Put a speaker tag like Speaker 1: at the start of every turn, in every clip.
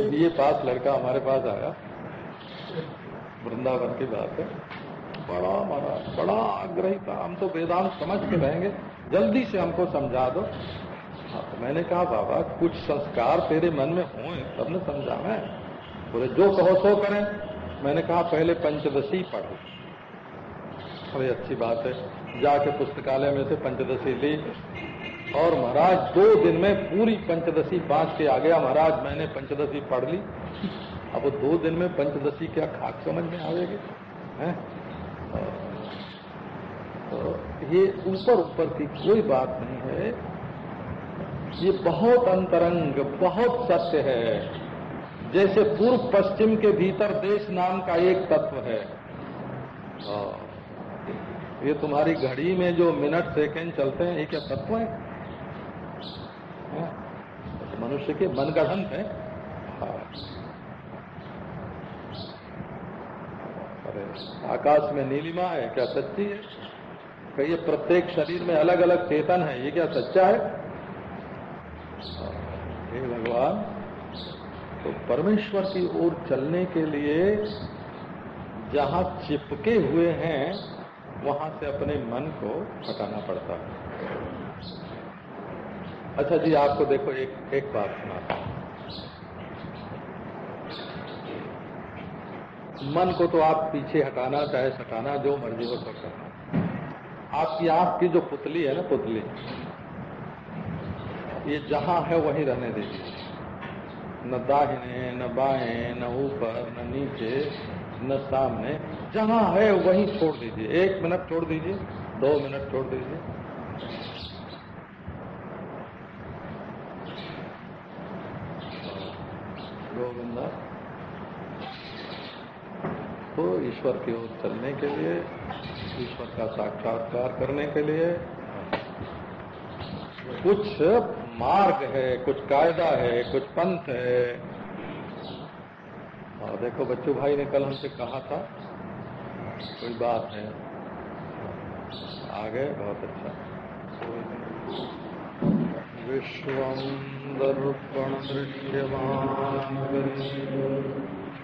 Speaker 1: ये पास लड़का हमारे पास आया। वृंदावन की बात है। बड़ा महाराज बड़ा आग्रही था। हम तो वेदांत समझ के रहेंगे। जल्दी से हमको समझा दो। हाँ, तो मैंने कहा बाबा कुछ संस्कार तेरे मन में हो तब न समझाना है बोले जो कहो सो करें। मैंने कहा पहले पंचदशी पढ़ो। अरे अच्छी बात है। जाके पुस्तकालय में से पंचदशी ली। और महाराज, दो दिन में पूरी पंचदशी बांच के आ गया। महाराज, मैंने पंचदशी पढ़ ली। अब दो दिन में पंचदशी क्या खाक समझ में आवेगी हैं? तो ये ऊपर ऊपर की कोई बात नहीं है। ये बहुत अंतरंग, बहुत सत्य है। जैसे पूर्व पश्चिम के भीतर देश नाम का एक तत्व है। ये तुम्हारी घड़ी में जो मिनट सेकंड चलते हैं, ये क्या तत्व है? मनुष्य के मन गढ़न है हाँ। अरे, आकाश में नीलिमा है, क्या सच्ची है कहिए, प्रत्येक शरीर में अलग अलग चेतन है, ये क्या सच्चा है हाँ। हे भगवान तो परमेश्वर की ओर चलने के लिए जहाँ चिपके हुए हैं, वहाँ से अपने मन को हटाना पड़ता है अच्छा जी, आपको देखो, एक एक बात सुनाता मन को तो आप पीछे हटाना, चाहे सटाना, जो मर्ज़ी हो सब करना। आपकी आँख की जो पुतली है ना, पुतली, ये जहाँ है, वहीं रहने दीजिए। न दाहिने, न बाएँ, न ऊपर, न नीचे, न सामने, जहाँ है, वहीं छोड़ दीजिए। एक मिनट छोड़ दीजिए, दो मिनट छोड़ दीजिए। तो ईश्वर की ओर चलने के लिए, ईश्वर का साक्षात्कार करने के लिए। कुछ मार्ग है, कुछ कायदा है, कुछ पंथ है। और देखो, बच्चू भाई ने कल हमसे कहा था, कोई बात है? आगे, बहुत अच्छा। विश्व दर्पणदृश्यमानगरी तुल्यं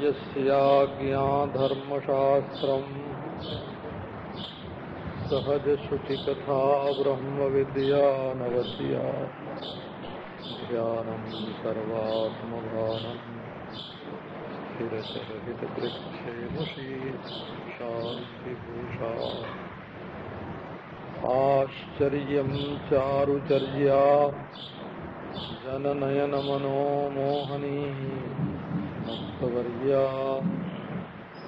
Speaker 1: यस्याज्ञा धर्मशास्त्रम् सहजश्रुतिकथा नवद्या ध्यानम् सर्वात्मभानम् शान्तिभूषा। आश्चर्यम् चारुचर्या। जननयनमनोमोहनी। मुक्तवर्या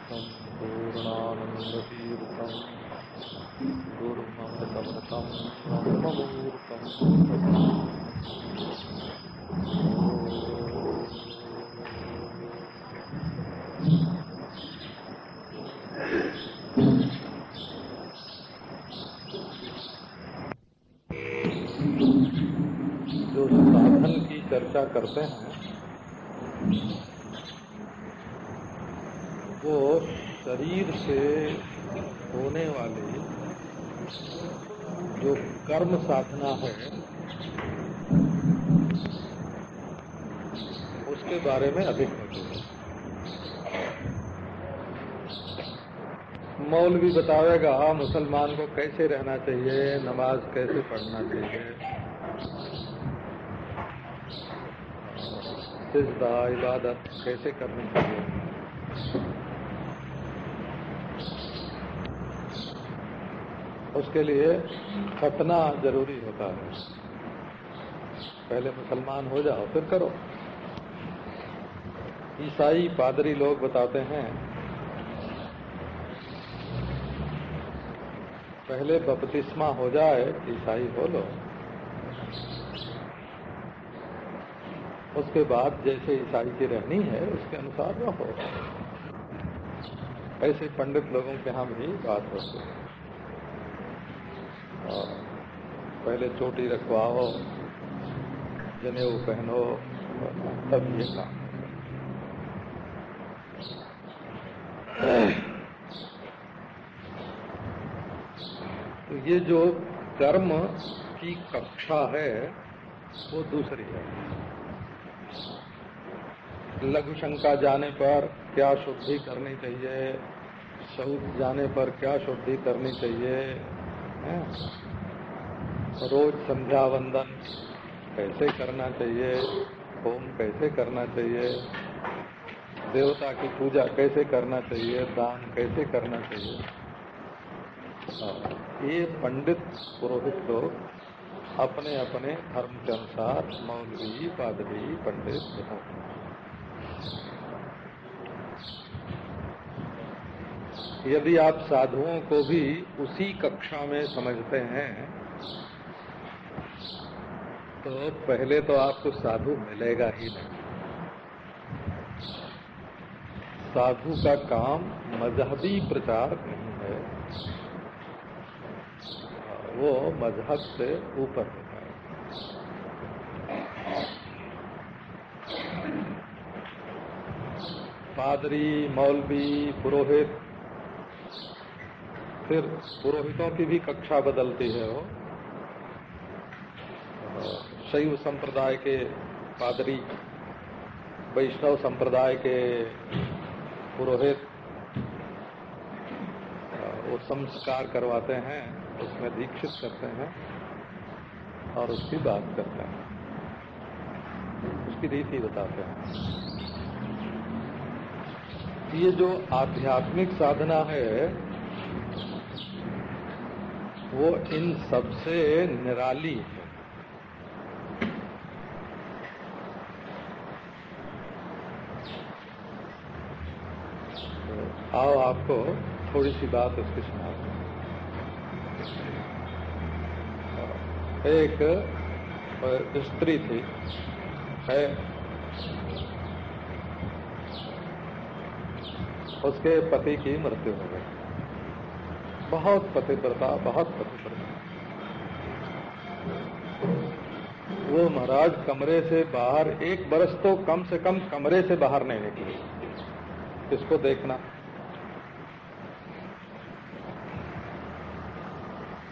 Speaker 1: सम्पूर्णानन्दतीर्थम् जो साधन की चर्चा करते हैं वो शरीर से होने वाली जो कर्म साधना है, उसके बारे में अधिक हैं। मौलवी बतावेगा मुसलमान को कैसे रहना चाहिए, नमाज़ कैसे पढ़ना चाहिए? इबादत कैसे करनी चाहिए? उसके लिए खतना ज़रूरी होता है। पहले मुसलमान हो जाओ, फिर करो। ईसाई पादरी लोग बताते हैं, पहले बपतिस्मा हो जाए, ईसाई हो लो। उसके बाद जैसे ईसाई की रहनी है, उसके अनुसार रहो। ऐसे पंडित लोगों के यहाँ भी बात होती है और पहले चोटी रखवाओ जनेऊ पहनो, तब ये काम। तो ये जो कर्म की कक्षा है, वो दूसरी है। लघु शंका जाने पर क्या शुद्धि करनी चाहिए? शौच जाने पर क्या शुद्धि करनी चाहिए? है? रोज संध्या वंदन कैसे करना चाहिए? होम कैसे करना चाहिए? देवता की पूजा कैसे करना चाहिए? दान कैसे करना चाहिए? ये पंडित पुरोहित लोग अपने अपने धर्म के अनुसार मौलवी, पादरी, पंडित होते हैं। यदि आप साधुओं को भी उसी कक्षा में समझते हैं तो पहले तो आपको साधु मिलेगा ही नहीं। साधु का काम मजहबी प्रचार नहीं है। वो मज़हब से ऊपर होता है। पादरी, मौलवी, पुरोहित, फिर पुरोहितों की भी कक्षा बदलती है वो। शैव संप्रदाय के पादरी, वैष्णव संप्रदाय के पुरोहित वो संस्कार करवाते हैं, उसमें दीक्षित करते हैं और उसकी बात करते हैं। उसकी रीति बताते हैं। ये जो आध्यात्मिक साधना है, वो इन सबसे निराली है तो आओ आपको थोड़ी सी बात उसकी सुना एक स्त्री थी, है। उसके पति की मृत्यु हो गई। बहुत पतिव्रता बहुत पतिव्रता। वो महाराज कमरे से बाहर, एक बरस तो कम से कम कमरे से बाहर नहीं निकली। इसको देखना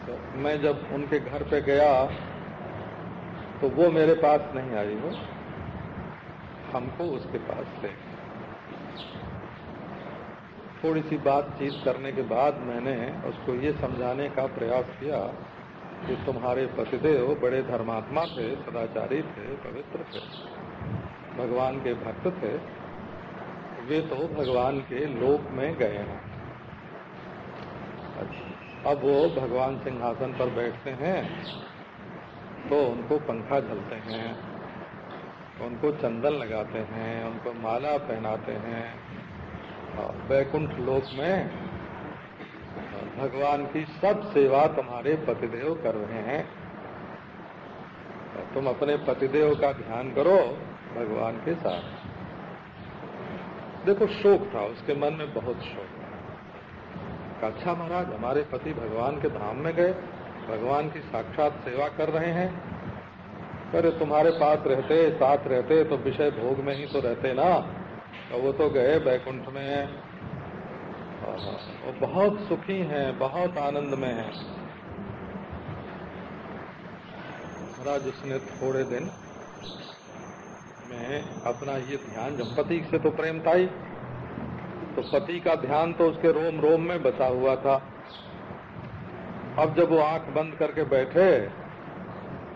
Speaker 1: तो मैं जब उनके घर पे गया तो वो मेरे पास नहीं आई वो हमको उसके पास से। थोड़ी सी बातचीत करने के बाद मैंने उसको ये समझाने का प्रयास किया कि तुम्हारे पतिदेव बड़े धर्मात्मा थे, सदाचारी थे, पवित्र थे, भगवान के भक्त थे। वे तो भगवान के लोक में गए हैं। अब वो भगवान सिंहासन पर बैठते हैं तो उनको पंखा झलते हैं, उनको चंदन लगाते हैं, उनको माला पहनाते हैं। वैकुंठ लोक में भगवान की सब सेवा तुम्हारे पतिदेव कर रहे हैं। तुम अपने पतिदेव का ध्यान करो भगवान के साथ। देखो शोक था, उसके मन में बहुत शोक। अच्छा महाराज हमारे पति भगवान के धाम में गए, भगवान की साक्षात सेवा कर रहे हैं। अरे तुम्हारे पास रहते, साथ रहते तो विषय भोग में ही तो रहते ना। तो वो तो गए बैकुंठ में। वो बहुत सुखी हैं, बहुत आनंद में हैं। महाराज उसने थोड़े दिन में अपना ये ध्यान जब से तो प्रेम था ही। तो पति का ध्यान तो उसके रोम रोम में बसा हुआ था। अब जब वो आँख बंद करके बैठे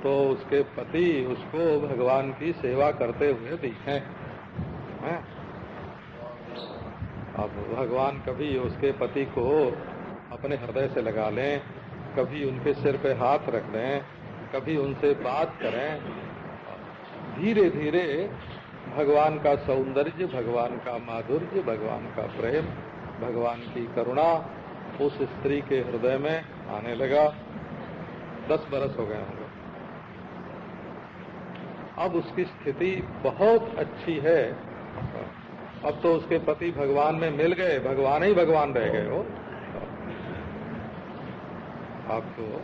Speaker 1: तो उसके पति उसको भगवान की सेवा करते हुए दिखे। अब भगवान कभी उसके पति को अपने हृदय से लगा लें, कभी उनके सिर पे हाथ रख दें कभी उनसे बात करें। धीरे धीरे भगवान का सौंदर्य, भगवान का माधुर्य, भगवान का प्रेम, भगवान की करुणा उस स्त्री के हृदय में आने लगा। दस बरस हो गए होंगे। अब उसकी स्थिति बहुत अच्छी है। अब तो उसके पति भगवान में मिल गए, भगवान ही भगवान रह गए। हो आप तो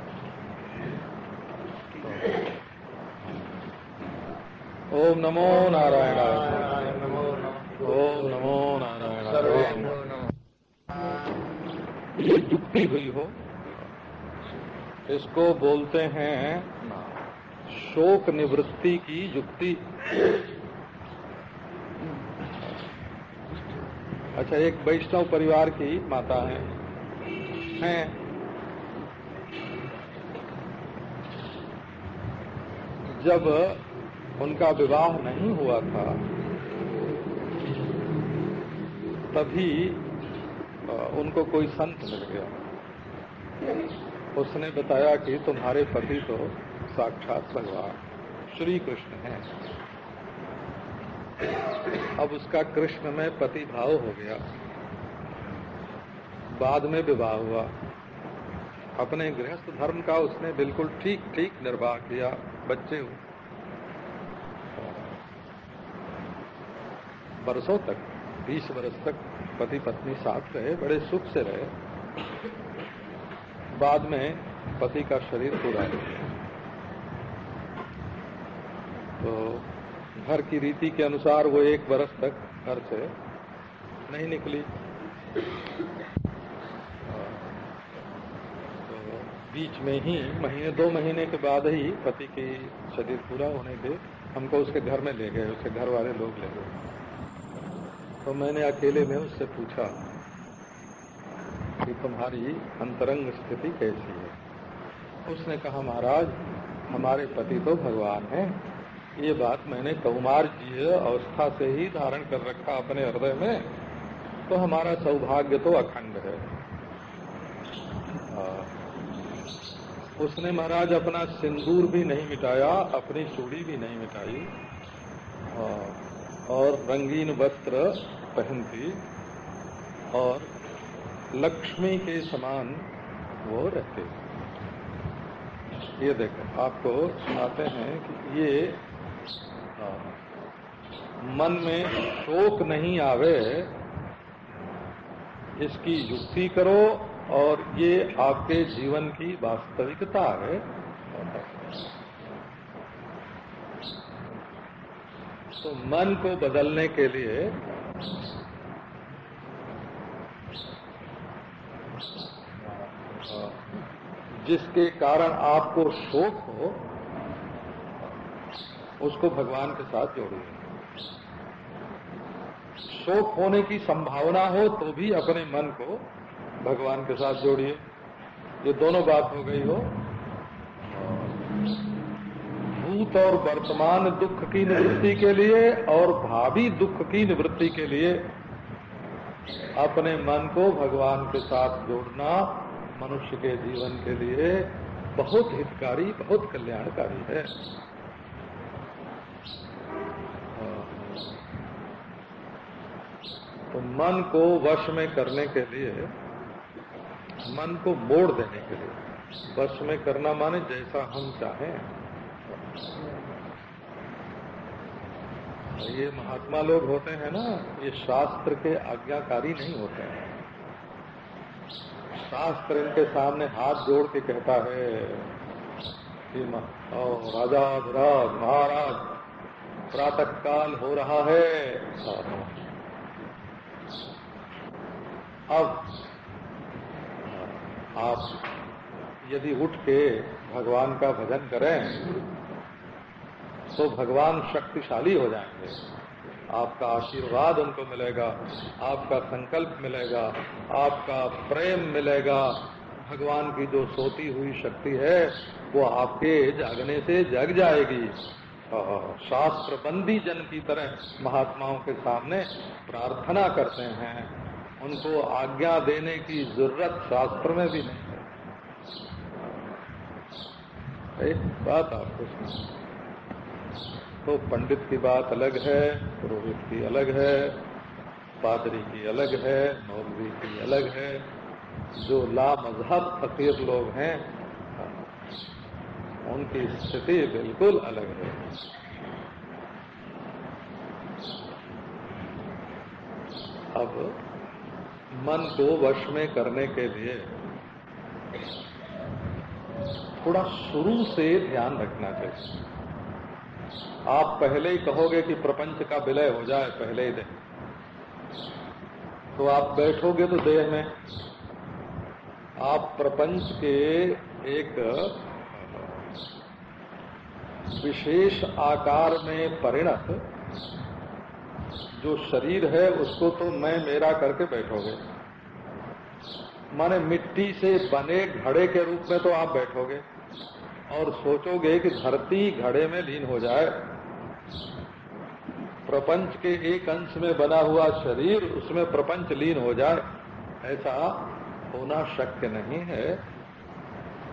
Speaker 1: ओम नमो नारायण ओम नमो नारायण ये युक्ति हुई हो। इसको बोलते हैं शोक निवृत्ति की युक्ति। अच्छा एक वैष्णव परिवार की माता है। हैं। जब उनका विवाह नहीं हुआ था। तभी उनको कोई संत मिल गया। उसने बताया कि तुम्हारे पति तो साक्षात भगवान श्री कृष्ण हैं। अब उसका कृष्ण में पति भाव हो गया। बाद में विवाह हुआ। अपने गृहस्थ धर्म का उसने बिल्कुल ठीक ठीक निर्वाह किया। बच्चे हुए बरसों तक, बीस वर्ष तक पति पत्नी साथ रहे, बड़े सुख से रहे। बाद में पति का शरीर पूरा तो घर की रीति के अनुसार वो एक बरस तक घर से नहीं निकली। तो बीच में ही, महीने, दो महीने के बाद ही पति की शरीर पूरा होने के हमको उसके घर में ले गए, उसके घर वाले लोग ले गए। तो मैंने अकेले में उससे पूछा कि तुम्हारी अंतरंग स्थिति कैसी है? उसने कहा, महाराज, हमारे पति तो भगवान हैं। ये बात मैंने कौमार जी अवस्था से ही धारण कर रखा अपने हृदय में। तो हमारा सौभाग्य तो अखंड है। उसने, महाराज, अपना सिंदूर भी नहीं मिटाया, अपनी चूड़ी भी नहीं मिटाई। और रंगीन वस्त्र पहनती और लक्ष्मी के समान वो रहते। ये देखो, आपको सुनाते हैं कि ये मन में शोक नहीं आवे, इसकी युक्ति करो और ये आपके जीवन की वास्तविकता है। तो मन को बदलने के लिए जिसके कारण आपको शोक हो, उसको भगवान के साथ जोड़िए। शोक होने की संभावना हो तो भी अपने मन को भगवान के साथ जोड़िए। ये दोनों बात हो गई हो। भूत और वर्तमान दुख की निवृत्ति के लिए और भावी दुख की निवृत्ति के लिए अपने मन को भगवान के साथ जोड़ना मनुष्य के जीवन के लिए बहुत हितकारी, बहुत कल्याणकारी है। तो मन को वश में करने के लिए, मन को मोड़ देने के लिए, वश में करना माने जैसा हम चाहें। ये महात्मा लोग होते हैं ना, ये शास्त्र के आज्ञाकारी नहीं होते हैं। शास्त्र इनके सामने हाथ जोड़ के कहता है कि राजा विराज महाराज प्रातः काल हो रहा है। अब आप यदि उठ के भगवान का भजन करें तो भगवान शक्तिशाली हो जाएँगे। आपका आशीर्वाद उनको मिलेगा, आपका संकल्प मिलेगा, आपका प्रेम मिलेगा। भगवान की जो सोती हुई शक्ति है, वो आपके जागने से जग जाएगी। शास्त्र बंदी जन की तरह महात्माओं के सामने प्रार्थना करते हैं। उनको आज्ञा देने की ज़रूरत शास्त्र में भी नहीं है। एक बात आपको सुना तो पंडित की बात अलग है, पुरोहित की अलग है, पादरी की अलग है, नौकरी की अलग है। जो ला मज़हब फकीर लोग हैं, उनकी स्थिति बिल्कुल अलग है। अब मन को वश में करने के लिए थोड़ा शुरू से ध्यान रखना चाहिए। आप पहले ही कहोगे कि प्रपंच का विलय हो जाए, पहले ही दिन तो आप बैठोगे तो देह में। आप प्रपंच के एक विशेष आकार में परिणत जो शरीर है, उसको तो मैं मेरा करके बैठोगे। माने मिट्टी से बने घड़े के रूप में तो आप बैठोगे। और सोचोगे कि धरती घड़े में लीन हो जाए। प्रपंच के एक अंश में बना हुआ शरीर, उसमें प्रपंच लीन हो जाए। ऐसा होना शक्य नहीं है।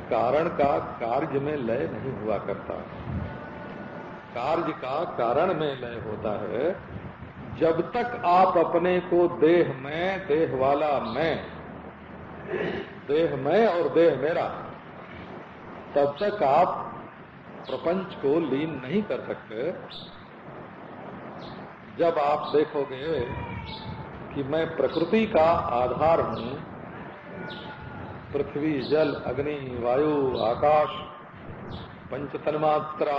Speaker 1: कारण का कार्य में लय नहीं हुआ करता। कार्य का कारण में लय होता है। जब तक आप अपने को देह में, देह वाला मैं, देह मैं और देह मेरा तब तक आप प्रपंच को लीन नहीं कर सकते। जब आप देखोगे कि मैं प्रकृति का आधार हूँ, पृथ्वी, जल, अग्नि, वायु, आकाश पंच तन्मात्रा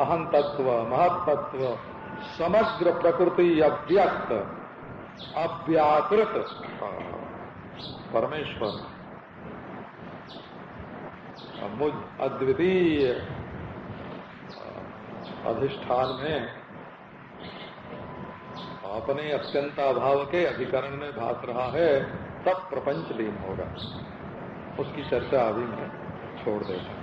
Speaker 1: अहम तत्व महत्व समग्र प्रकृति अव्यक्त, अव्याकृत, परमेश्वर। मुझ अद्वितीय अधिष्ठान में अपने अत्यंत अभाव के अधिकरण में भाग रहा है, तब प्रपंच लीन होगा। उसकी चर्चा अभी मैं छोड़ देता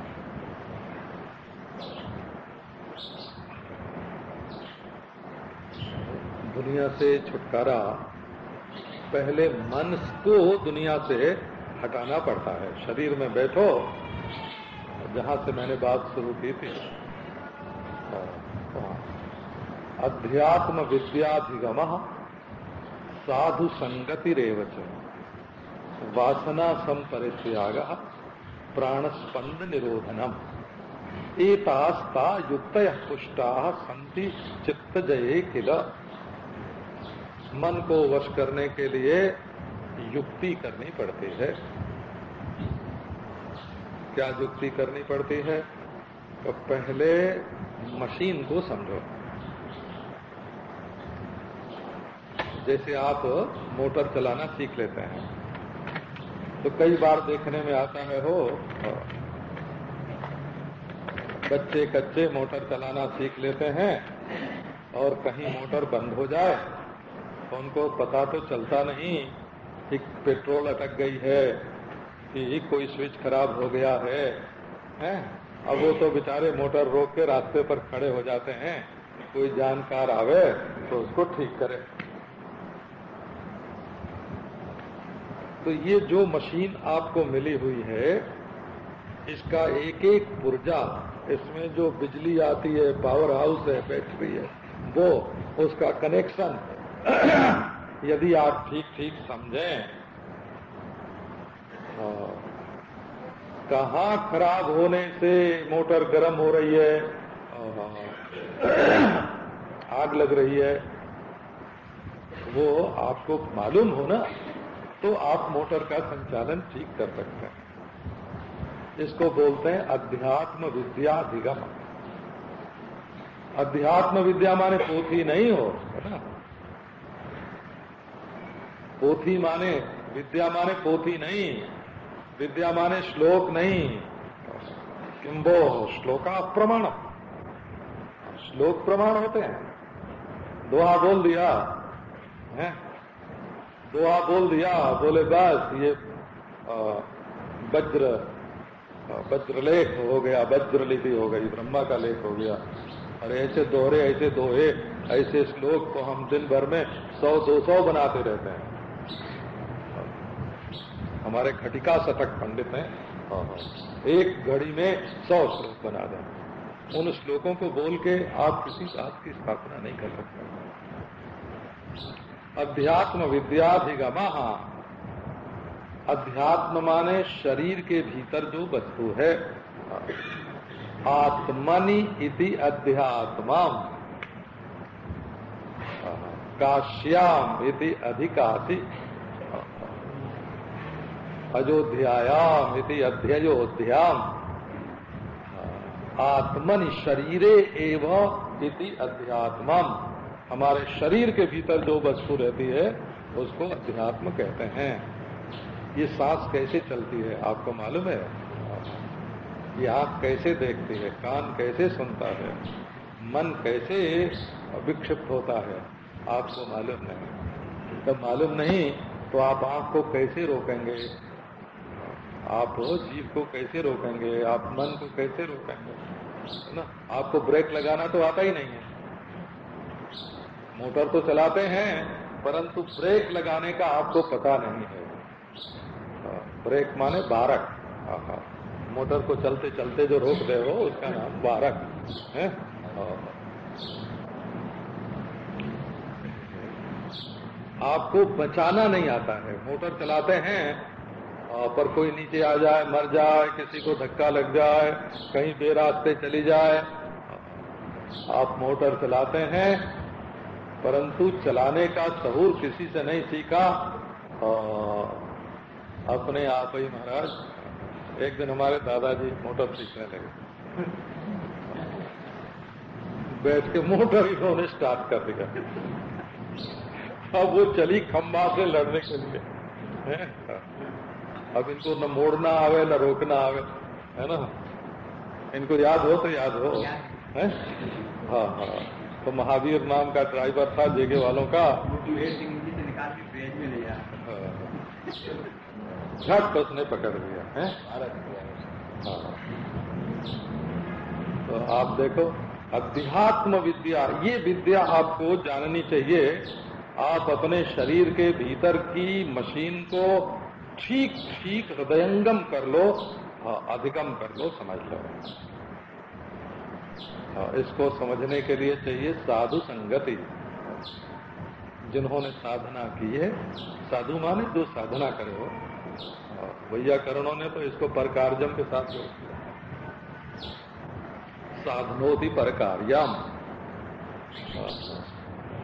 Speaker 1: दुनिया से छुटकारा, पहले मन को दुनिया से हटाना पड़ता है। शरीर में बैठो जहाँ से मैंने बात शुरू की थी। अध्यात्म विद्याधिगम साधु संगति रेवच वासना संपरित्याग प्राण स्पंद निरोधनम। एतास्ता युक्त पुष्टा संति चित्त जये किल। मन को वश करने के लिए युक्ति करनी पड़ती है। क्या युक्ति करनी पड़ती है तो पहले मशीन को समझो। जैसे आप मोटर चलाना सीख लेते हैं तो कई बार देखने में आता है, हो बच्चे कच्चे मोटर चलाना सीख लेते हैं, और कहीं मोटर बंद हो जाए तो उनको पता तो चलता नहीं कि पेट्रोल अटक गई है कि कोई स्विच खराब हो गया है, है? अब वो तो बेचारे मोटर रोक के रास्ते पर खड़े हो जाते हैं। कोई जानकार आवे तो उसको ठीक करे। तो ये जो मशीन आपको मिली हुई है इसका एक एक पुर्जा इसमें जो बिजली आती है पावर हाउस है बैटरी है वो उसका कनेक्शन यदि आप ठीक ठीक समझें कहा खराब होने से मोटर गर्म हो रही है। आग लग रही है। वो आपको मालूम हो ना तो आप मोटर का संचालन ठीक कर सकते हैं। इसको बोलते हैं अध्यात्म विद्या अधिगम। अध्यात्म विद्या माने पोथी नहीं हो, है ना? पोथी माने, विद्या माने पोथी नहीं। विद्या माने श्लोक नहीं। किम्बो श्लोका प्रमाण श्लोक प्रमाण होते हैं। दोहा बोल दिया, है? दोहा बोल दिया, बोले बस, ये वज्र वज्र लेख हो गया वज्र लिपि हो गई, ब्रह्मा का लेख हो गया। अरे ऐसे दोहरे, ऐसे दोहे, ऐसे श्लोक को हम दिन भर में सौ, दो सौ बनाते रहते हैं। हमारे खटिका शतक पंडित हैं। हाँ, हाँ। एक घड़ी में सौ श्लोक बना दें। उन श्लोकों को बोल के आप किसी बात की स्थापना नहीं कर सकते। अध्यात्म विद्याधिगम। अध्यात्म माने शरीर के भीतर जो वस्तु है। आत्मनि इति अध्यात्मा काश्याम इति अधिकाति। अयोध्यायाम इति अध्ययोध्याम। आत्मनि शरीरे एवं इति अध्यात्मम। हमारे शरीर के भीतर जो वस्तु रहती है, उसको अध्यात्म कहते हैं। ये सांस कैसे चलती है, आपको मालूम है? ये आँख कैसे देखती है, कान कैसे सुनता है, मन कैसे विक्षिप्त होता है, आपको मालूम नहीं। जब मालूम नहीं तो आप आँख को कैसे रोकेंगे? आप जीव को कैसे रोकेंगे? आप मन को कैसे रोकेंगे? है ना? आपको ब्रेक लगाना तो आता ही नहीं है। मोटर तो चलाते हैं परंतु ब्रेक लगाने का आपको पता नहीं है। हाँ, ब्रेक माने बारक। हाँ, हाँ। मोटर को चलते चलते जो रोक रहे हो उसका नाम बारक है। आपको बचाना नहीं आता है। मोटर चलाते हैं पर कोई नीचे आ जाए, मर जाए, किसी को धक्का लग जाए, कहीं बेरास्ते चली जाए। आप मोटर चलाते हैं, परंतु चलाने का सहूर किसी से नहीं सीखा। अपने आप ही महाराज, एक दिन हमारे दादाजी मोटर सीखने लगे। बैठ के मोटर इन्होंने स्टार्ट कर दिया। अब वो चली खम्बा से लड़ने के लिए। अब इनको न मोड़ना आवे न रोकना आवे है ना? इनको याद हो तो याद हो है। हाँ? हाँ तो महावीर नाम का ड्राइवर था जेगे वालों का। झट तो उसने पकड़ लिया है? हाँ। तो आप देखो अध्यात्म विद्या ये विद्या आपको जाननी चाहिए। आप अपने शरीर के भीतर की मशीन को ठीक ठीक हृदयंगम कर लो। हाँ, अधिगम कर लो समझ लो। हाँ, इसको समझने के लिए चाहिए साधु संगति। जिन्होंने साधना की है साधु माने जो साधना करे हो। हाँ, भैया करणों ने तो इसको परकारजम के साथ जोड़ किया साधनोति परकार्यम।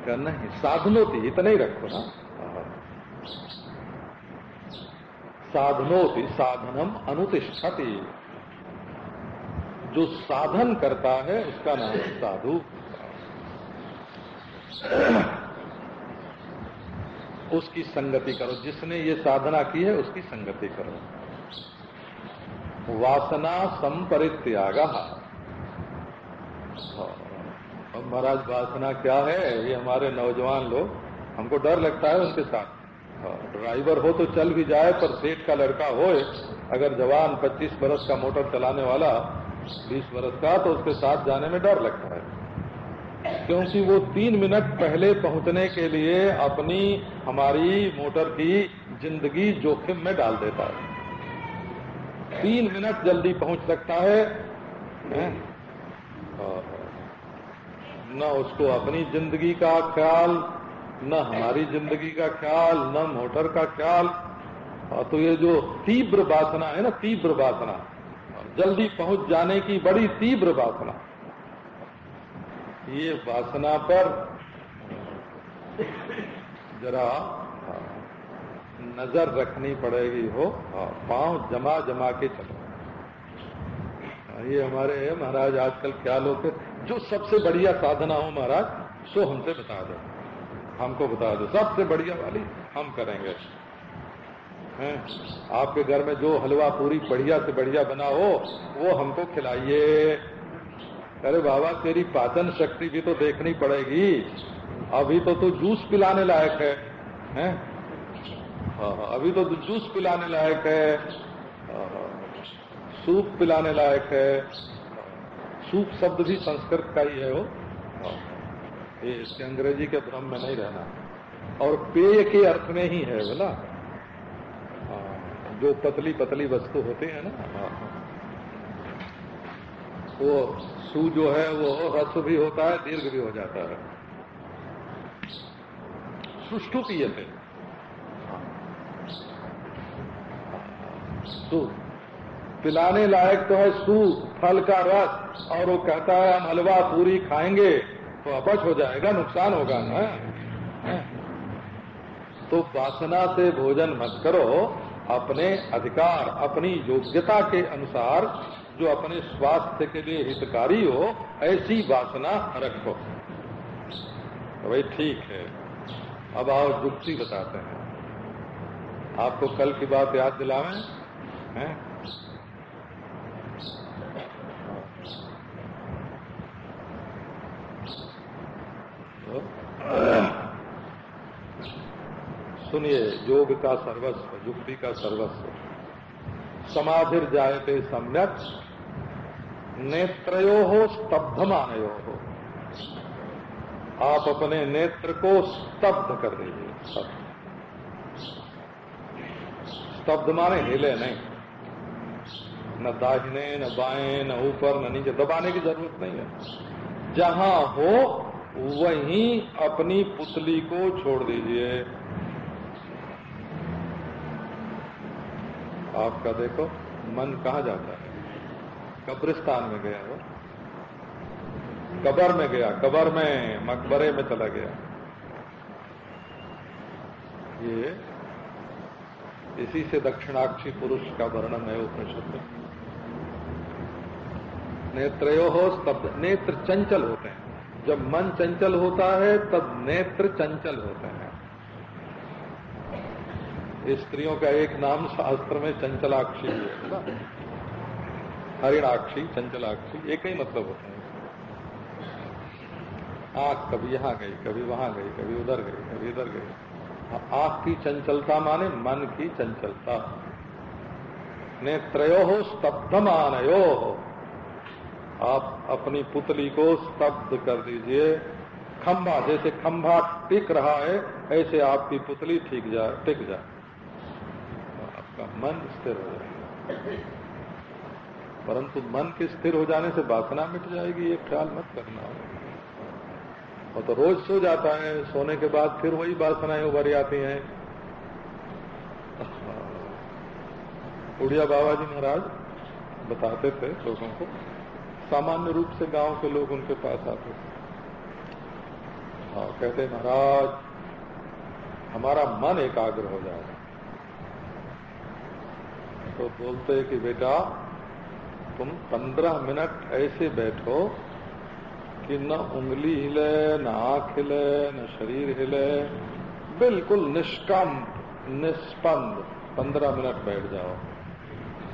Speaker 1: करना ही साधनोति इतना ही रखो ना। साधनोति साधनम अनुतिष्ठति। जो साधन करता है, उसका नाम है साधु। उसकी संगति करो। जिसने ये साधना की है, उसकी संगति करो। वासना संपरित्याग। महाराज, वासना क्या है? ये हमारे नौजवान लोग, हमको डर लगता है उनके साथ। ड्राइवर हो तो चल भी जाए पर सेठ का लड़का हो अगर जवान 25 बरस का मोटर चलाने वाला 20 बरस का तो उसके साथ जाने में डर लगता है। क्योंकि वो तीन मिनट पहले पहुँचने के लिए अपनी हमारी मोटर की ज़िंदगी जोखिम में डाल देता है। तीन मिनट जल्दी पहुँच सकता है, है? न उसको अपनी ज़िंदगी का ख्याल न हमारी ज़िंदगी का ख्याल, न मोटर का ख्याल। तो ये जो तीव्र वासना है ना, तीव्र वासना जल्दी पहुँच जाने की बड़ी तीव्र वासना ये वासना पर जरा नज़र रखनी पड़ेगी, हो। पाँव जमा जमा के चलो। ये हमारे, महाराज, आजकल क्या लोग जो सबसे बढ़िया साधना हो, महाराज, सो हमसे बता दो। हमको बता दो। सबसे बढ़िया वाली हम करेंगे। हैं? आपके घर में जो हलवा पूरी बढ़िया से बढ़िया बना हो वो हमको खिलाइए। अरे बाबा तेरी पाचन शक्ति भी तो देखनी पड़ेगी। अभी तो तू जूस पिलाने लायक है। हैं? हाँ, हाँ, अभी तो जूस पिलाने लायक है हाँ, सूप पिलाने लायक है। सूप शब्द भी संस्कृत का ही है वो। इसके अंग्रेज़ी के भ्रम में नहीं रहना। और पेय के अर्थ में ही है बोला। हाँ, जो पतली पतली वस्तु होती है ना हाँ, हाँ। वो सू जो है वो रस भी होता है दीर्घ भी हो जाता है। सुष्ठु पिए थे। सूप पिलाने लायक तो है सूप फल का रस और वो कहता है हम हलवा पूरी खाएँगे। तो अपच हो जाएगा, नुकसान होगा ना तो वासना से भोजन मत करो, अपने अधिकार, अपनी योग्यता के अनुसार जो अपने स्वास्थ्य के लिए हितकारी हो, ऐसी वासना रखो। तो भाई ठीक है। अब आओ जुक्ति बताते हैं। आपको कल की बात याद दिलावें? हैं? सुनिए योग का सर्वस्व, युक्ति का सर्वस्व। समाधिर जायते सम्यक नेत्रो हो स्तब्ध मानयो हो आप अपने नेत्र को स्तब्ध कर दीजिए। स्तब्ध माने हिले नहीं। न दाहिने, न बाएँ, न ऊपर, न नीचे, दबाने की ज़रूरत नहीं है। जहाँ हो, वहीं अपनी पुतली को छोड़ दीजिए। आपका देखो, मन कहा जाता है? कब्रिस्तान में गया वो। कबर में गया, कबर में, मकबरे में चला गया। ये इसी से दक्षिणाक्षी पुरुष का वर्णन है उपनिषद में। नेत्रो हो स्तब्ध, नेत्र चंचल होते हैं। जब मन चंचल होता है, तब नेत्र चंचल होते हैं। स्त्रियों का एक नाम शास्त्र में चंचलाक्षी है ना? हरिणाक्षी, चंचलाक्षी, एक ही मतलब होता है आँख कभी यहाँ गई, कभी वहाँ गई, कभी उधर गई, कभी इधर गई। आँख की चंचलता माने मन की चंचलता। नेत्रो हो स्तब्ध मानयो आप अपनी पुतली को स्तब्ध कर दीजिए। खंभा, जैसे खंभा टिक रहा है, ऐसे आपकी पुतली ठीक जाए टिक जाए। आपका मन स्थिर हो जाएगा परंतु मन के स्थिर हो जाने से वासना मिट जाएगी, ये ख्याल मत करना। वो तो रोज सो जाता है, सोने के बाद फिर वही वासनाएँ उभर आती हैं। उड़िया बाबा जी महाराज बताते थे लोगों को, सामान्य रूप से गाँव के लोग उनके पास आते थे। हाँ कहते महाराज, हमारा मन एकाग्र हो जाएगा तो बोलते कि, बेटा, तुम पंद्रह मिनट ऐसे बैठो कि न उंगली हिले, न आँख हिले, न शरीर हिले। बिल्कुल निष्कम निष्पंद पंद्रह मिनट बैठ जाओ।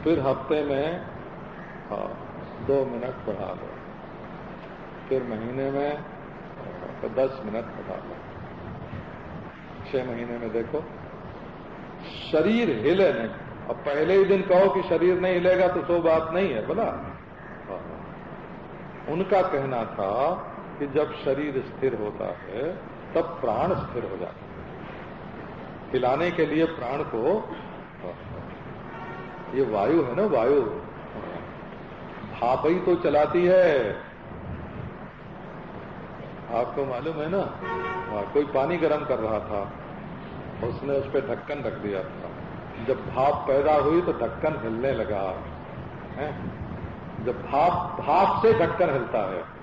Speaker 1: फिर हफ़्ते में हाँ दो मिनट बढ़ा लो। फिर महीने में तो दस मिनट बढ़ा लो। छह महीने में देखो, शरीर हिले नहीं। अब पहले ही दिन कहो कि शरीर नहीं हिलेगा तो सो बात नहीं है, बोला। उनका कहना था कि जब शरीर स्थिर होता है, तब प्राण स्थिर हो जाता है। हिलाने के लिए प्राण को ये वायु है ना, वायु। भाप ही तो चलाती है। आपको मालूम है ना? कोई पानी गर्म कर रहा था, उसने उस पर ढक्कन रख दिया था। जब भाप पैदा हुई तो ढक्कन हिलने लगा। है? जब भाप भाप से ढक्कन हिलता है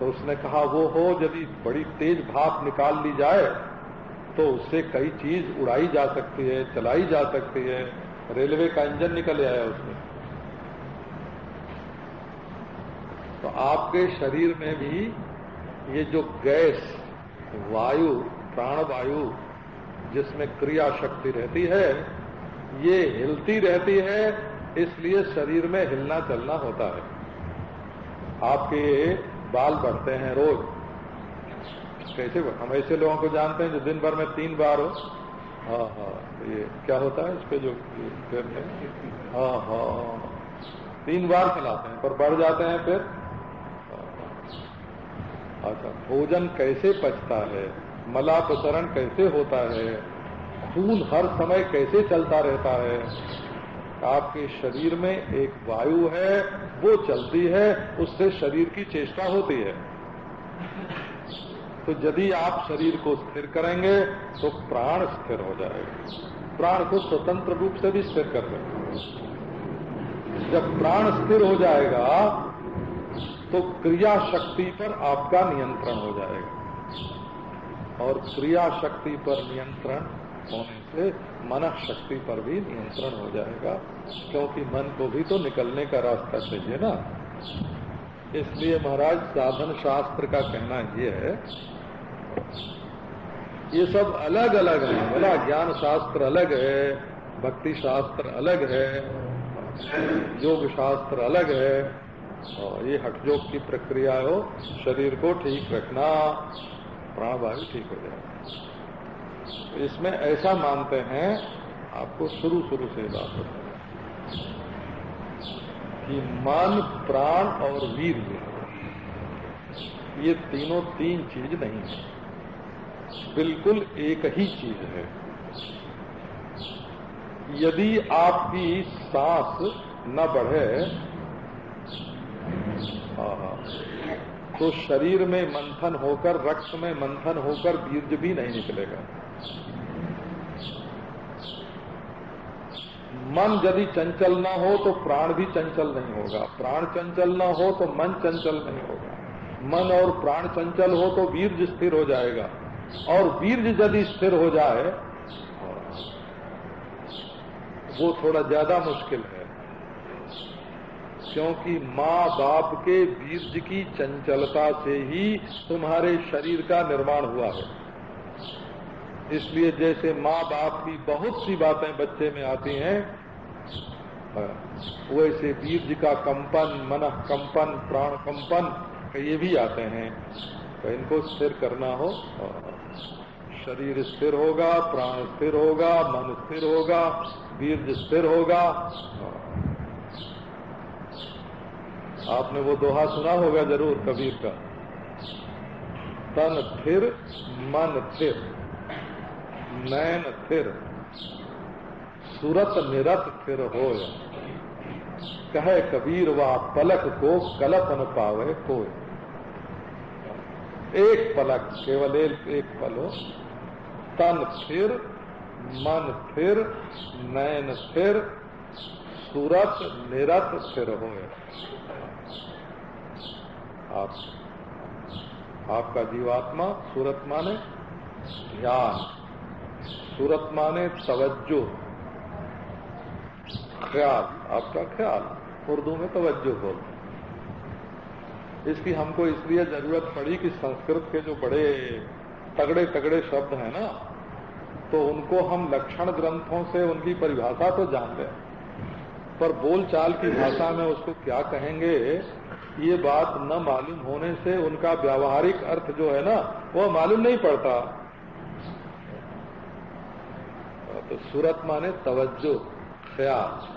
Speaker 1: तो उसने कहा, वो हो, यदि बड़ी तेज भाप निकाल ली जाए तो उससे कई चीज़ उड़ाई जा सकती है, चलाई जा सकती है। रेलवे का इंजन निकल आया उसमें। तो आपके शरीर में भी ये जो गैस, वायु, प्राणवायु, जिसमें क्रिया शक्ति रहती है ये हिलती रहती है, इसलिए शरीर में हिलना चलना होता है। आपके बाल बढ़ते हैं रोज। कैसे हम ऐसे लोगों को जानते हैं जो दिन भर में तीन बार हो। हाँ हाँ ये क्या होता है इस पे जो हैं? हाँ हाँ तीन बार खिलाते हैं, पर बढ़ जाते हैं फिर। अच्छा भोजन कैसे पचता है? मलापसरण कैसे होता है? खून हर समय कैसे चलता रहता है? आपके शरीर में एक वायु है, वो चलती है, उससे शरीर की चेष्टा होती है। तो यदि आप शरीर को स्थिर करेंगे तो प्राण स्थिर हो जाएगा। प्राण को स्वतंत्र रूप से भी स्थिर कर देंगे। जब प्राण स्थिर हो जाएगा तो क्रिया शक्ति पर आपका नियंत्रण हो जाएगा। और क्रिया शक्ति पर नियंत्रण होने से मन शक्ति पर भी नियंत्रण हो जाएगा, क्योंकि मन को भी तो निकलने का रास्ता चाहिए ना। इसलिए महाराज, साधन शास्त्र का कहना यह है, ये सब अलग अलग है। बोला, ज्ञान शास्त्र अलग है, भक्ति शास्त्र अलग है, योग शास्त्र अलग है, और ये हठयोग की प्रक्रिया हो शरीर को ठीक रखना, प्राणवायु ठीक हो जाए इसमें ऐसा मानते हैं, आपको शुरू शुरू से बात कि मन, प्राण और वीर ये तीनों तीन चीज़ नहीं है। बिल्कुल एक ही चीज़ है। यदि आपकी सांस न बढ़े तो शरीर में मंथन होकर, रक्त में मंथन होकर, बीर्ज भी नहीं निकलेगा। मन यदि चंचल ना हो तो प्राण भी चंचल नहीं होगा। प्राण चंचल ना हो तो मन चंचल नहीं होगा। मन और प्राण चंचल हो तो वीर्ज स्थिर हो जाएगा। और वीर्ज यदि स्थिर हो जाए, वो थोड़ा ज़्यादा मुश्किल है। क्योंकि माँ बाप के वीर्ज की चंचलता से ही तुम्हारे शरीर का निर्माण हुआ है। इसलिए जैसे माँ बाप की बहुत सी बातें बच्चे में आती हैं, वैसे बीर्ज का कंपन, मन कंपन, प्राण कंपन, ये भी आते हैं। तो इनको स्थिर करना हो, शरीर स्थिर होगा, प्राण स्थिर होगा, मन स्थिर होगा बीर्ज स्थिर होगा। आपने वो दोहा सुना होगा ज़रूर कबीर का। तन स्थिर, मन स्थिर। नैन थिर सूरत निरत फिर हो। कहे कबीर वा पलक को कलप न पावे कोई। एक पलक, केवल एक पल तन फिर मन स्थिर, नयन स्थिर, सूरत निरत फिर हो। आप, आपका जीवात्मा सूरत माने? ध्यान सूरत माने तवज्जो। ख्याल, आपका ख्याल, उर्दू में तवज्जो बोलते इसकी हमको इसलिए ज़रूरत पड़ी कि संस्कृत के जो बड़े तगड़े तगड़े शब्द हैं ना तो उनको हम लक्षण ग्रंथों से उनकी परिभाषा तो जान लें पर बोलचाल की भाषा में उसको क्या कहेंगे, ये बात न मालूम होने से उनका व्यावहारिक अर्थ जो है ना, वो मालूम नहीं पड़ता। तो सूरत माने तवज्जो, ख्याल।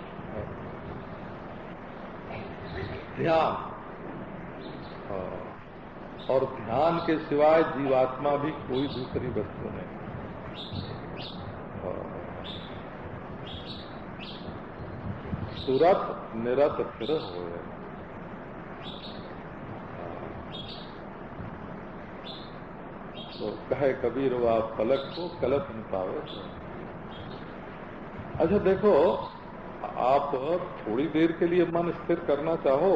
Speaker 1: ध्यान। और ध्यान के सिवाय जीवात्मा भी कोई दूसरी वस्तु नहीं। सूरत निरत फिर हो। तो कहे कबीर वा पलक को कलप न पावे। अच्छा देखो, आप थोड़ी देर के लिए मन स्थिर करना चाहो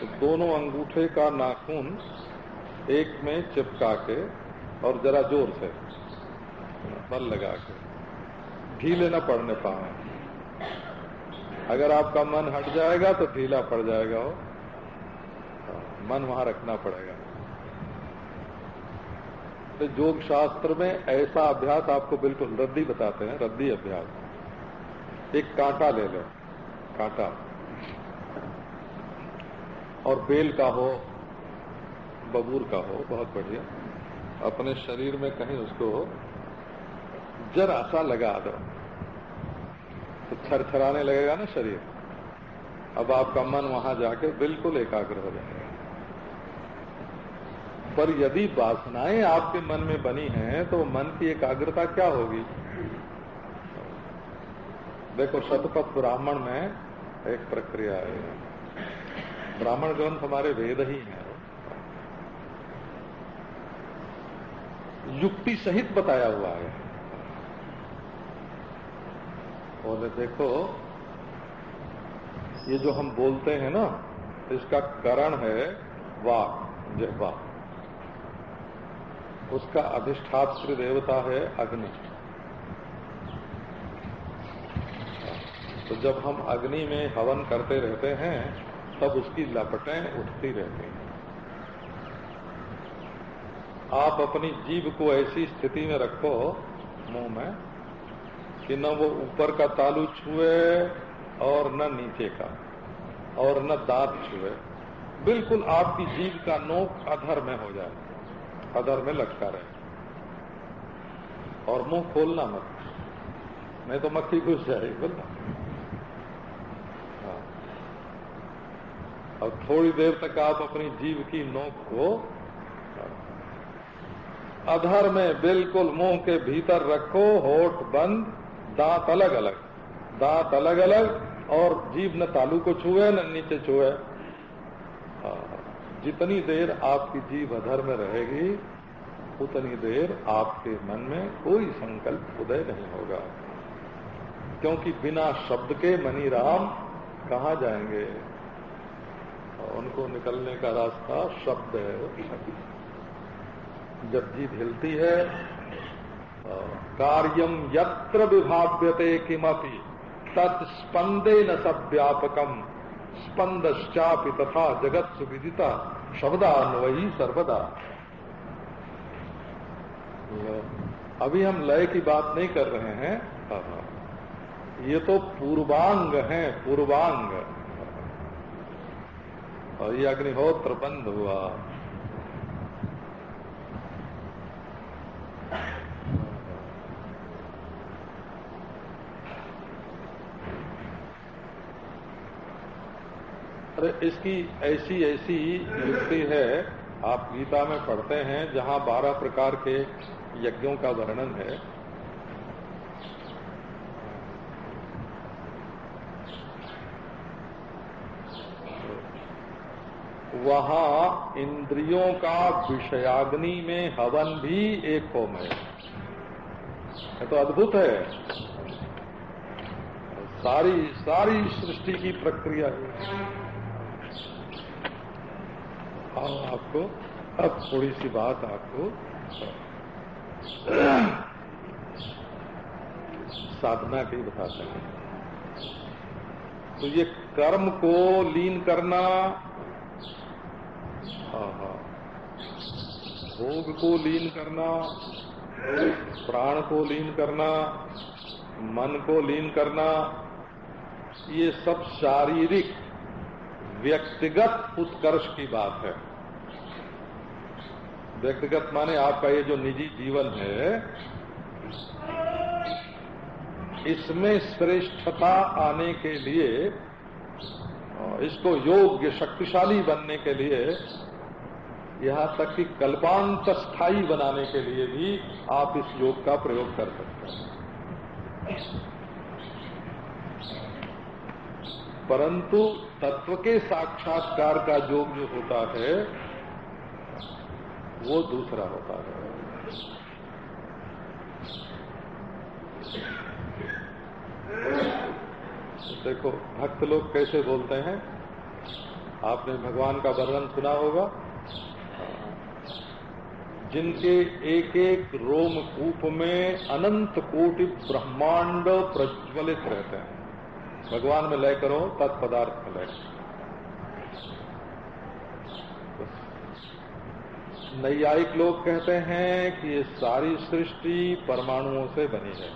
Speaker 1: तो दोनों अंगूठे का नाखून एक में चिपका के और जरा ज़ोर से, बल लगा के, ढीले न पड़ने पाए। अगर आपका मन हट जाएगा तो ढीला पड़ जाएगा वो मन वहाँ रखना पड़ेगा। तो योग शास्त्र में ऐसा अभ्यास आपको बिल्कुल रद्दी बताते हैं, रद्दी अभ्यास। एक कांटा ले लो, कांटा। और बेल का हो, बबूर का हो, बहुत बढ़िया। अपने शरीर में कहीं उसको जरा सा लगा दो। तो थरथराने लगेगा ना शरीर। अब आपका मन वहाँ जाके बिल्कुल एकाग्र हो जाएगा। पर यदि वासनाएँ आपके मन में बनी हैं तो मन की एकाग्रता क्या होगी? देखो, शतपथ ब्राह्मण में एक प्रक्रिया है। ब्राह्मण ग्रंथ हमारे वेद ही है। युक्ति सहित बताया हुआ है। बोले देखो, ये जो हम बोलते हैं ना, इसका करण है वाक जिह्वा उसका अधिष्ठात्र देवता है अग्नि। तो जब हम अग्नि में हवन करते रहते हैं, तब उसकी लपटें उठती रहती हैं। आप अपनी जीव को ऐसी स्थिति में रखो, मुँह में, कि न वो ऊपर का तालू छुए और न नीचे का, और न दांत छुए। बिल्कुल आपकी जीव का नोक अधर में हो जाए। अधर में लटका रहे। और मुँह खोलना मत। नहीं तो मक्खी घुस जाएगी बोलना हाँ। और थोड़ी देर तक आप अपनी जीव की नोक को अधर में बिल्कुल मुँह के भीतर रखो, होठ बंद, दांत अलग अलग दांत अलग अलग और जीव न तालू को छुए, न नीचे छुए। जितनी देर आपकी जीव अधर में रहेगी, उतनी देर आपके मन में कोई संकल्प उदय नहीं होगा। क्योंकि बिना शब्द के मनी राम कहा जाएँगे? उनको निकलने का रास्ता शब्द है। जब जीव हिलती है कार्यम यत्र विभाव्यते किमपि तत्स्पंदे न सब व्यापकम स्पंदश्चापि तथा जगत सुविदिता, शब्दान्वयी सर्वदा। अभी हम लय की बात नहीं कर रहे हैं। ये तो पूर्वांग है, पूर्वांग। और ये अग्निहोत्र बंद हुआ। अरे इसकी ऐसी ऐसी युक्ति है, आप गीता में पढ़ते हैं, जहाँ बारह प्रकार के यज्ञों का वर्णन है। वहाँ इंद्रियों का विषयाग्नि में हवन भी एक होम है। तो अद्भुत है। सारी सारी सृष्टि की प्रक्रिया है। आओ आपको, अब थोड़ी सी बात आपको साधना की बताते हैं। तो ये कर्म को लीन करना भोग को लीन करना, प्राण को लीन करना, मन को लीन करना, ये सब शारीरिक, व्यक्तिगत उत्कर्ष की बात है। व्यक्तिगत माने आपका ये जो निजी जीवन है, इसमें श्रेष्ठता आने के लिए, इसको योग्य, शक्तिशाली बनने के लिए, यहाँ तक कि कल्पांत स्थायी बनाने के लिए भी आप इस योग का प्रयोग कर सकते हैं। परंतु तत्व के साक्षात्कार का योग जो होता है वो दूसरा होता है। देखो, भक्त लोग कैसे बोलते हैं? आपने भगवान का वर्णन सुना होगा। जिनके एक एक रोम कूप में अनंत कोटि ब्रह्मांड प्रज्वलित रहते हैं। भगवान में लय करो, तत्पदार्थ में लय नैयायिक लोग कहते हैं कि ये सारी सृष्टि परमाणुओं से बनी है।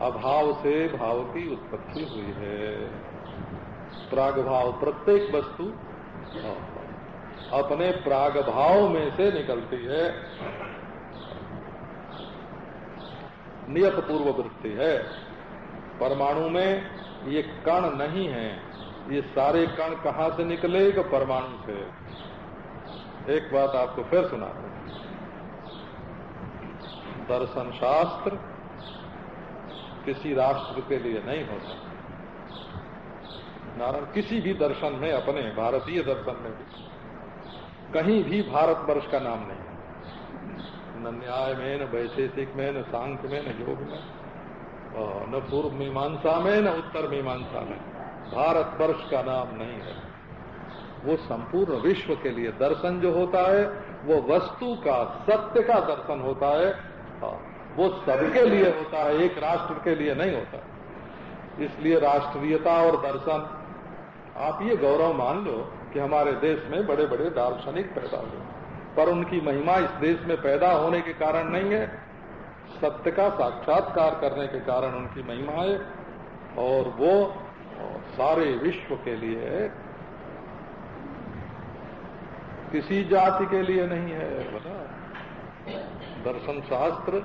Speaker 1: अभाव से भाव की उत्पत्ति हुई है। प्राग भाव प्रत्येक वस्तु अपने प्राग भाव में से निकलती है। नियत पूर्व वृत्ति है। परमाणु में ये कण नहीं है। ये सारे कण कहाँ से निकले? कि परमाणु से। एक बात आपको फिर सुना दर्शन शास्त्र किसी राष्ट्र के लिए नहीं होता नारायण, किसी भी दर्शन में अपने, भारतीय दर्शन में भी। कहीं भी भारतवर्ष का नाम नहीं न न्याय में, न वैशेषिक में, न सांख्य में, न योग में न पूर्व मीमांसा में, न उत्तर मीमांसा में। भारतवर्ष का नाम नहीं है। वो संपूर्ण विश्व के लिए दर्शन जो होता है वो वस्तु का सत्य का दर्शन होता है। हाँ, वो सबके लिए होता है एक राष्ट्र के लिए नहीं होता। इसलिए राष्ट्रीयता और दर्शन आप ये गौरव मान लो कि हमारे देश में बड़े बड़े दार्शनिक पैदा हुए। पर उनकी महिमा इस देश में पैदा होने के कारण नहीं है। सत्य का साक्षात्कार करने के कारण उनकी महिमा है। और वो सारे विश्व के लिए किसी जाति के लिए नहीं है दर्शन शास्त्र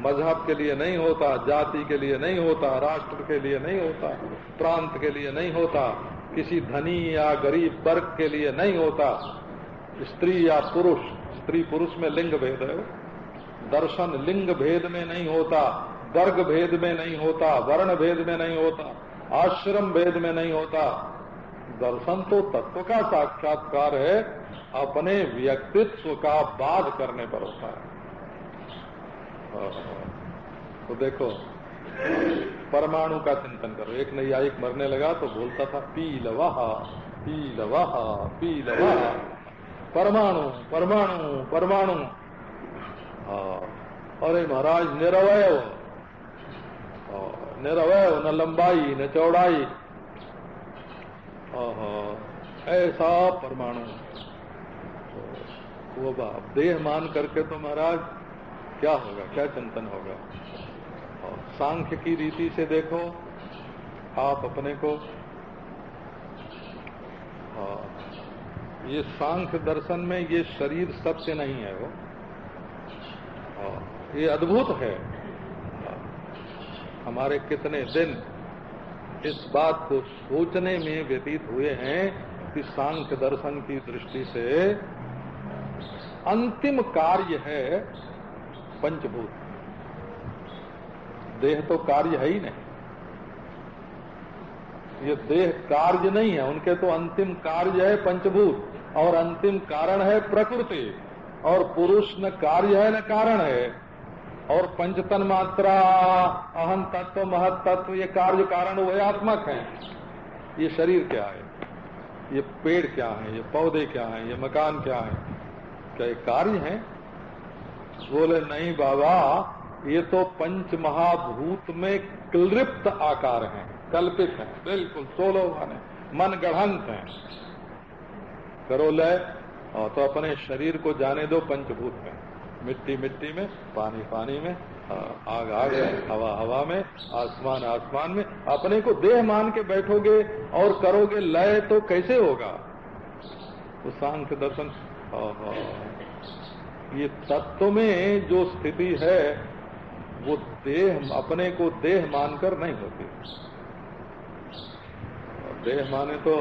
Speaker 1: मज़हब के लिए नहीं होता, जाति के लिए नहीं होता, राष्ट्र के लिए नहीं होता, प्रांत के लिए नहीं होता, किसी धनी या गरीब वर्ग के लिए नहीं होता। स्त्री या पुरुष, स्त्री पुरुष में लिंग भेद है। दर्शन लिंग भेद में नहीं होता वर्ग भेद में नहीं होता, वर्ण भेद में नहीं होता। आश्रम भेद में नहीं होता। दर्शन तो तत्व का साक्षात्कार है, अपने व्यक्तित्व का बाध करने पर होता है। तो देखो, परमाणु का चिंतन करो। एक नैयायिक मरने लगा तो बोलता था पी लवाहा पी लवाहा पी लवाहा परमाणु परमाणु। परमाणु अरे महाराज, निरवय निरवय, न लंबाई, न चौड़ाई। ऐसा परमाणु। वो बाप, देह मान करके तो महाराज, क्या होगा, क्या चिंतन होगा? सांख्य की रीति से देखो, आप अपने को। ये सांख्य दर्शन में ये शरीर सत्य नहीं है वो। ये अद्भुत है। हमारे कितने दिन इस बात को सोचने में व्यतीत हुए हैं कि सांख्य दर्शन की दृष्टि से अंतिम कार्य है पंचभूत। देह तो कार्य है ही नहीं। ये देह कार्य नहीं है, उनके तो अंतिम कार्य है पंचभूत, और अंतिम कारण है प्रकृति, और पुरुष न कार्य है न कारण है। और पंचतन मात्रा अहम तत्व, महत तत्व, ये कार्य कारण वयात्मक है। ये शरीर क्या है? ये पेड़ क्या है? ये पौधे क्या है? ये मकान क्या है? क्या ये कार्य है? बोले, नहीं बाबा, ये तो पंच महाभूत में क्लिप्त आकार हैं, कल्पित हैं, बिल्कुल सोलो माने मन गढ़ंत हैं। करो लय, और तो अपने शरीर को जाने दो, पंचभूत में मिट्टी मिट्टी में, पानी पानी में आग आग में, हवा हवा में, आसमान आसमान में। अपने को देह मान के बैठोगे और करोगे, लय तो कैसे होगा? तो सांख्य दर्शन ये तत्व में जो स्थिति है, वो देह, अपने को देह मानकर नहीं होती। देह माने तो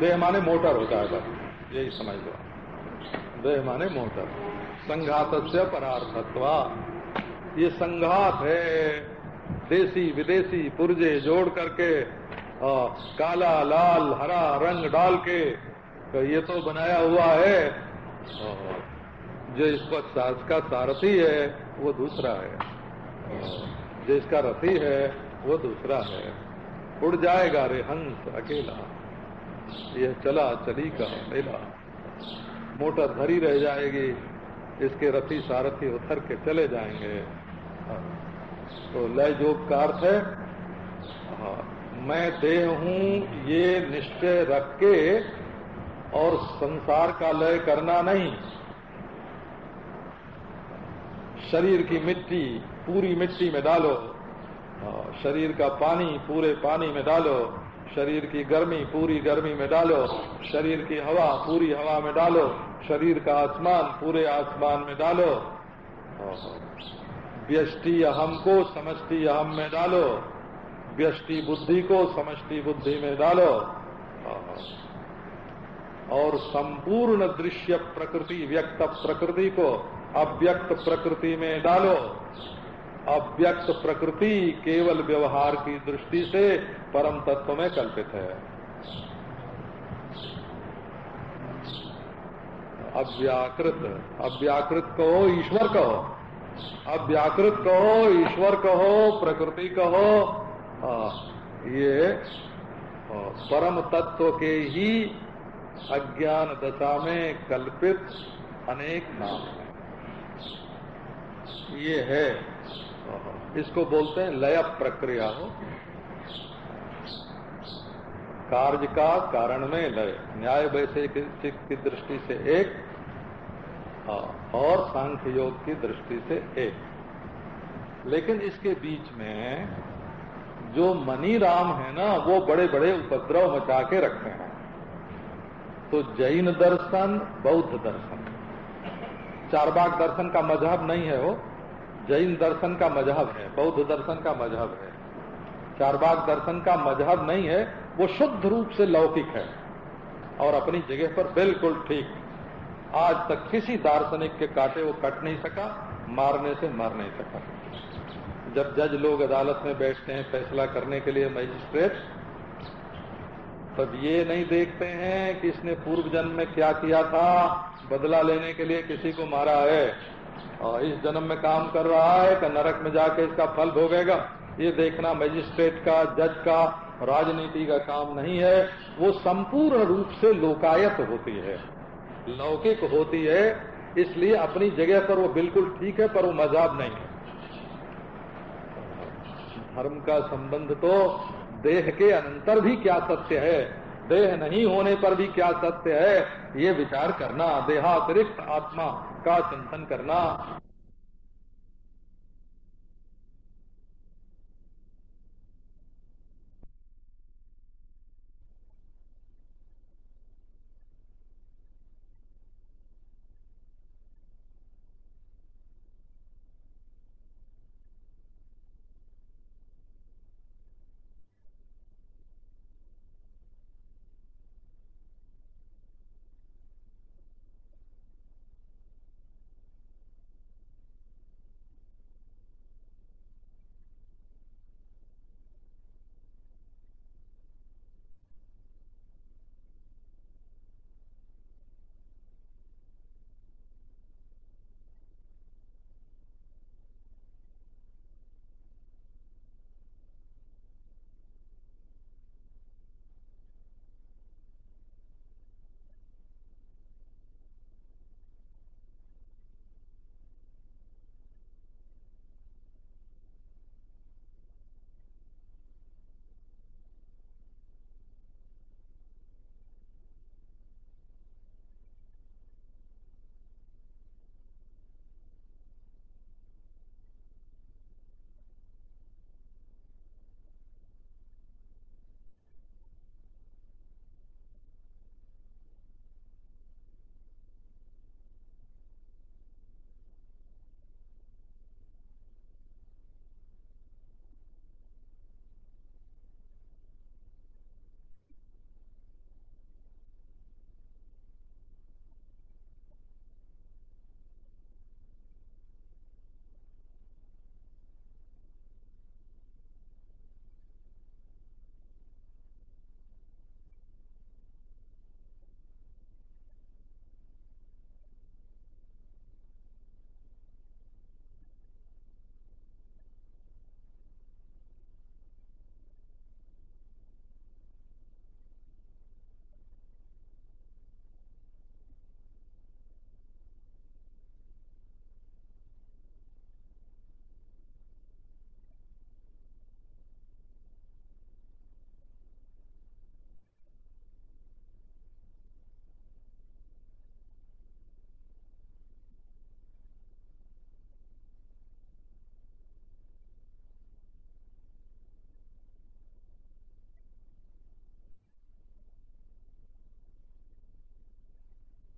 Speaker 1: देह माने मोटर होता है बस, यही समझ लो देह माने मोटर संघात से परार्थत्वा ये संघात है। देसी विदेशी पुर्जे जोड़ करके आ, काला लाल हरा रंग डाल के तो ये तो बनाया हुआ है। जो इसको का सारथी है वो दूसरा है। जो इसका रथी है वो दूसरा है। उड़ जाएगा रे हंस अकेला। यह चला चली का मेला। मोटर भरी रह जाएगी इसके रथी सारथी उतर के चले जाएँगे। तो लय जोग का अर्थ है। हाँ, मैं देह हूँ ये निश्चय रख के और संसार का लय करना नहीं। शरीर की मिट्टी पूरी मिट्टी में डालो। शरीर का पानी पूरे पानी में डालो। शरीर की गर्मी, पूरी गर्मी में डालो। शरीर की हवा, पूरी हवा में डालो। शरीर का आसमान, पूरे आसमान में डालो। व्यष्टि अहम को, समष्टि अहम में डालो। व्यष्टि बुद्धि को, समष्टि बुद्धि में डालो। और संपूर्ण दृश्य प्रकृति, व्यक्त प्रकृति को अव्यक्त प्रकृति में डालो। अव्यक्त प्रकृति केवल व्यवहार की दृष्टि से परम तत्व में कल्पित है। अव्याकृत अव्याकृत कहो, ईश्वर कहो। अव्याकृत कहो, ईश्वर कहो, प्रकृति कहो। ये परम तत्व के ही अज्ञान दशा में कल्पित अनेक नाम है। ये है इसको बोलते हैं लय प्रक्रिया हो। कार्य का कारण में लय। न्याय वैसे की दृष्टि से एक और सांख्य योग की दृष्टि से एक। लेकिन इसके बीच में जो मनी राम है ना, वो बड़े बड़े उपद्रव मचा के रखते हैं। तो जैन दर्शन, बौद्ध दर्शन। चारबाग दर्शन का मज़हब नहीं है वो। जैन दर्शन का मज़हब है, बौद्ध दर्शन का मज़हब है, चारबाग दर्शन का मज़हब नहीं है, वो शुद्ध रूप से लौकिक है और अपनी जगह पर बिल्कुल ठीक। आज तक किसी दार्शनिक के काटे वो कट नहीं सका, मारने से मर नहीं सका। जब जज लोग अदालत में बैठते हैं फैसला करने के लिए मजिस्ट्रेट, तब ये नहीं देखते हैं कि इसने पूर्व जन्म में क्या किया था, बदला लेने के लिए किसी को मारा है। और इस जन्म में काम कर रहा है कि नरक में जाके इसका फल भोगेगा। ये देखना मजिस्ट्रेट का जज का, राजनीति का काम नहीं है। वो संपूर्ण रूप से लोकायत होती है। लौकिक होती है, इसलिए अपनी जगह पर वो बिल्कुल ठीक है, पर वो मजाब नहीं है। धर्म का संबंध तो देह के अंतर भी क्या सत्य है? देह नहीं होने पर भी क्या सत्य है? ये विचार करना, देहातिरिक्त आत्मा का चिंतन करना।